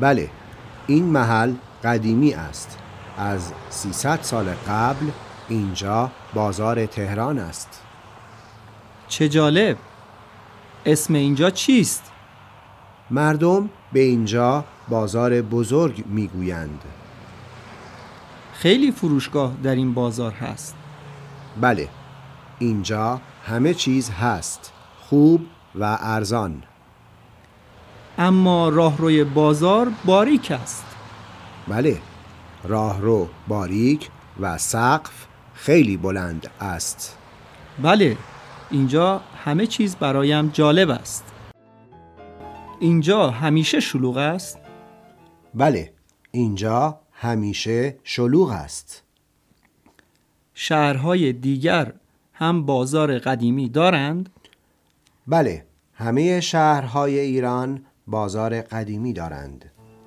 بله این محل قدیمی است. از 300 سال قبل اینجا بازار تهران است. چه جالب! اسم اینجا چیست؟ مردم به اینجا بازار بزرگ می‌گویند. خیلی فروشگاه در این بازار هست. بله اینجا همه چیز هست خوب و ارزان. اما راهروی بازار باریک است. بله راهرو باریک و سقف خیلی بلند است. بله اینجا همه چیز برایم جالب است. اینجا همیشه شلوغ است؟ بله اینجا همیشه شلوغ است. شهرهای دیگر هم بازار قدیمی دارند؟ بله همه شهرهای ایران بازار قدیمی دارند.